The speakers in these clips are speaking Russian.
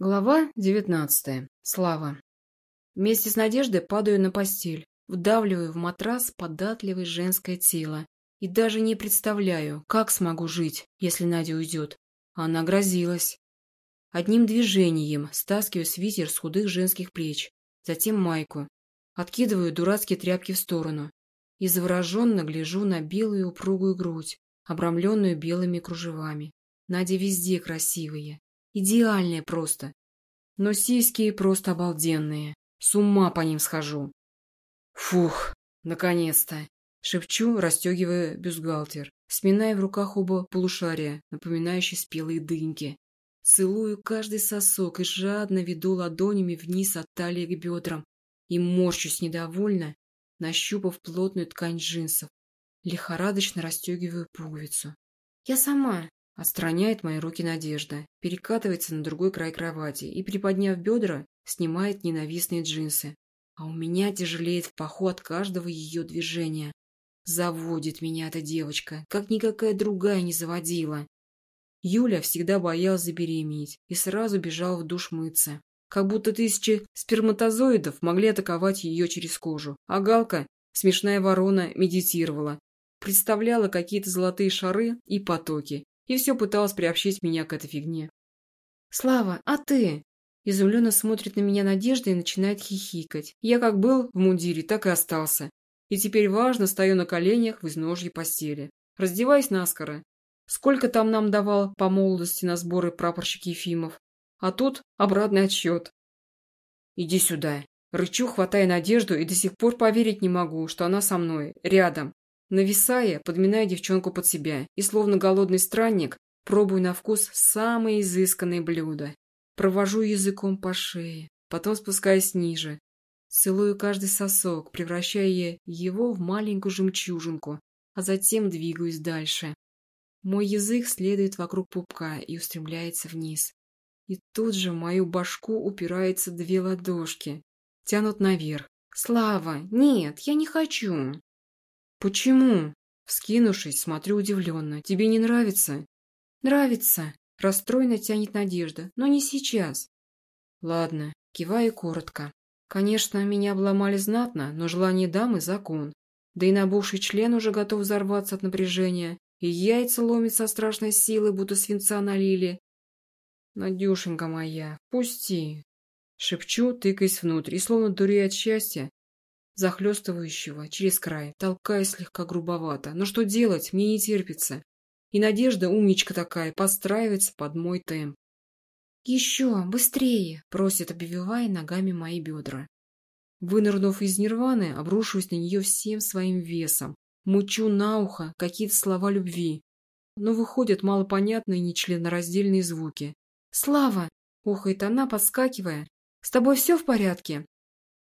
Глава девятнадцатая. Слава. Вместе с Надеждой падаю на постель, вдавливаю в матрас податливое женское тело и даже не представляю, как смогу жить, если Надя уйдет. Она грозилась. Одним движением стаскиваю свитер с худых женских плеч, затем майку, откидываю дурацкие тряпки в сторону и завороженно гляжу на белую упругую грудь, обрамленную белыми кружевами. Надя везде красивая, Идеальные просто. Но сиськи просто обалденные. С ума по ним схожу. Фух, наконец-то. Шепчу, расстегивая бюстгальтер, сминая в руках оба полушария, напоминающие спелые дыньки. Целую каждый сосок и жадно веду ладонями вниз от талии к бедрам и морщусь недовольно, нащупав плотную ткань джинсов. Лихорадочно расстегиваю пуговицу. «Я сама», Отстраняет мои руки Надежда, перекатывается на другой край кровати и, приподняв бедра, снимает ненавистные джинсы. А у меня тяжелеет в паху от каждого ее движения. Заводит меня эта девочка, как никакая другая не заводила. Юля всегда боялась забеременеть и сразу бежала в душ мыться. Как будто тысячи сперматозоидов могли атаковать ее через кожу. А Галка, смешная ворона, медитировала. Представляла какие-то золотые шары и потоки и все пыталась приобщить меня к этой фигне. «Слава, а ты?» Изумленно смотрит на меня Надежда и начинает хихикать. Я как был в мундире, так и остался. И теперь важно стою на коленях в изножье постели. Раздеваясь наскоро. Сколько там нам давал по молодости на сборы прапорщик Ефимов. А тут обратный отсчет. «Иди сюда». Рычу, хватая Надежду, и до сих пор поверить не могу, что она со мной, рядом. Нависая, подминая девчонку под себя, и словно голодный странник, пробую на вкус самые изысканные блюда. Провожу языком по шее, потом спускаясь ниже. Целую каждый сосок, превращая его в маленькую жемчужинку, а затем двигаюсь дальше. Мой язык следует вокруг пупка и устремляется вниз. И тут же в мою башку упираются две ладошки. Тянут наверх. «Слава! Нет, я не хочу!» «Почему?» Вскинувшись, смотрю удивленно. «Тебе не нравится?» «Нравится!» Расстроенно тянет Надежда. «Но не сейчас!» «Ладно», киваю коротко. Конечно, меня обломали знатно, но желание дамы – закон. Да и набухший член уже готов взорваться от напряжения, и яйца ломит со страшной силой, будто свинца налили. «Надюшенька моя, пусти!» Шепчу, тыкаясь внутрь, и словно дурея от счастья, захлестывающего через край, толкая слегка грубовато. Но что делать, мне не терпится. И Надежда, умничка такая, подстраивается под мой темп. «Еще, быстрее!» – просит, обвивая ногами мои бедра. Вынырнув из нирваны, обрушиваюсь на нее всем своим весом. Мучу на ухо какие-то слова любви. Но выходят малопонятные нечленораздельные звуки. «Слава!» – ухает она, подскакивая. «С тобой все в порядке?»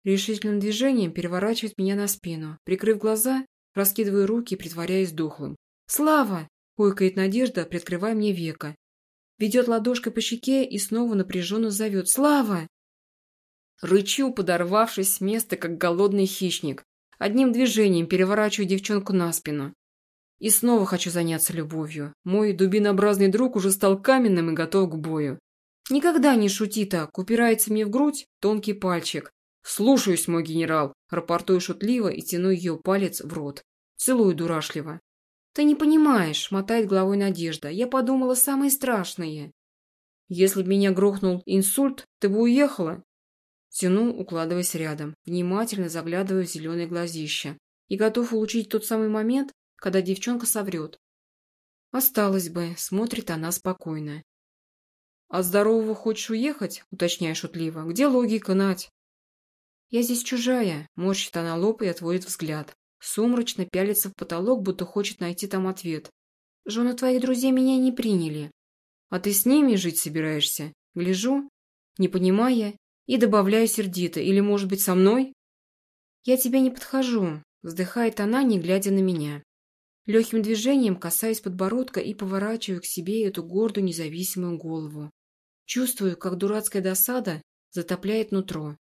Решительным движением переворачивает меня на спину. Прикрыв глаза, раскидываю руки, притворяясь духлым. «Слава!» – ойкает Надежда, приоткрывая мне века. Ведет ладошкой по щеке и снова напряженно зовет. «Слава!» Рычу, подорвавшись с места, как голодный хищник. Одним движением переворачиваю девчонку на спину. И снова хочу заняться любовью. Мой дубинообразный друг уже стал каменным и готов к бою. Никогда не шути так, упирается мне в грудь тонкий пальчик, «Слушаюсь, мой генерал!» Рапортую шутливо и тяну ее палец в рот. Целую дурашливо. «Ты не понимаешь», — мотает головой Надежда. «Я подумала самое страшное». «Если бы меня грохнул инсульт, ты бы уехала?» Тяну, укладываясь рядом, внимательно заглядываю в зеленые глазища и готов улучшить тот самый момент, когда девчонка соврет. «Осталось бы», — смотрит она спокойно. «А здорового хочешь уехать?» — уточняю шутливо. «Где логика, Надь?» «Я здесь чужая», – морщит она лоб и отводит взгляд. Сумрачно пялится в потолок, будто хочет найти там ответ. «Жены твоих друзей меня не приняли». «А ты с ними жить собираешься?» Гляжу, не понимая, и добавляю сердито. «Или, может быть, со мной?» «Я тебе не подхожу», – вздыхает она, не глядя на меня. Легким движением касаюсь подбородка и поворачиваю к себе эту гордую независимую голову. Чувствую, как дурацкая досада затопляет нутро.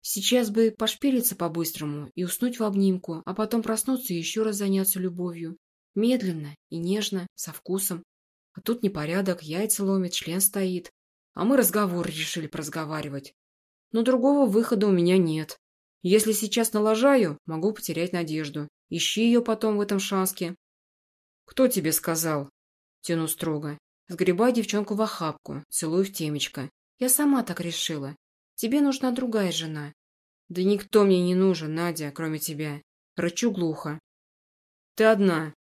Сейчас бы пошпилиться по-быстрому и уснуть в обнимку, а потом проснуться и еще раз заняться любовью. Медленно и нежно, со вкусом. А тут непорядок, яйца ломит, член стоит. а мы разговор решили поразговаривать. Но другого выхода у меня нет. Если сейчас налажаю, могу потерять надежду. Ищи ее потом в этом шанске. Кто тебе сказал? Тяну строго. Сгребай девчонку в охапку, целую в темечко. Я сама так решила. Тебе нужна другая жена. Да никто мне не нужен, Надя, кроме тебя. Рычу глухо. Ты одна.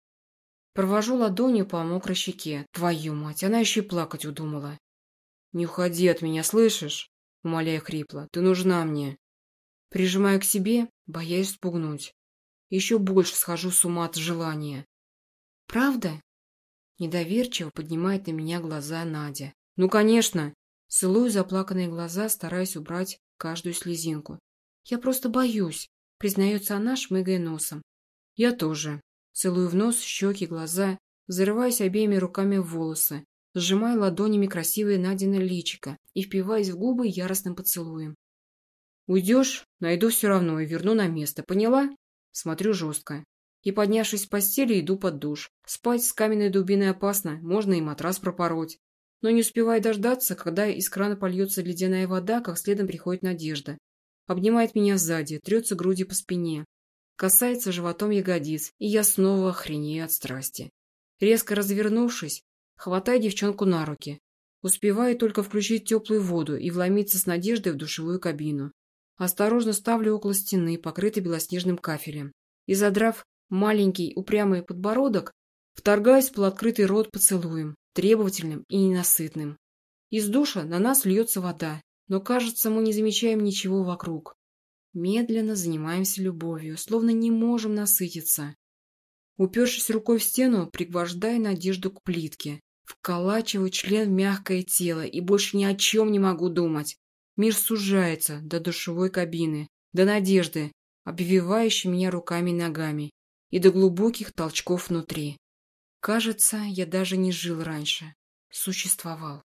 Провожу ладонью по мокрой щеке. Твою мать, она еще и плакать удумала. Не уходи от меня, слышишь? Умоляю хрипло. Ты нужна мне. Прижимаю к себе, боясь спугнуть. Еще больше схожу с ума от желания. Правда? Недоверчиво поднимает на меня глаза Надя. Ну, конечно. Целую заплаканные глаза, стараясь убрать каждую слезинку. Я просто боюсь, признается она, шмыгая носом. Я тоже. Целую в нос, щеки, глаза, зарываясь обеими руками в волосы, сжимая ладонями красивое Надино личико и впиваясь в губы яростным поцелуем. «Уйдешь? Найду все равно и верну на место, поняла?» Смотрю жестко. И, поднявшись с постели, иду под душ. Спать с каменной дубиной опасно, можно и матрас пропороть. Но не успеваю дождаться, когда из крана польется ледяная вода, как следом приходит Надежда. Обнимает меня сзади, трется грудью по спине. Касается животом ягодиц, и я снова охренею от страсти. Резко развернувшись, хватаю девчонку на руки. Успеваю только включить теплую воду и вломиться с Надеждой в душевую кабину. Осторожно ставлю около стены, покрытой белоснежным кафелем. И, задрав маленький упрямый подбородок, вторгаясь в полуоткрытый рот поцелуем, требовательным и ненасытным. Из душа на нас льется вода, но, кажется, мы не замечаем ничего вокруг. Медленно занимаемся любовью, словно не можем насытиться. Упершись рукой в стену, пригвождая надежду к плитке, вколачиваю член в мягкое тело и больше ни о чем не могу думать. Мир сужается до душевой кабины, до надежды, обвивающей меня руками и ногами, и до глубоких толчков внутри. Кажется, я даже не жил раньше. Существовал.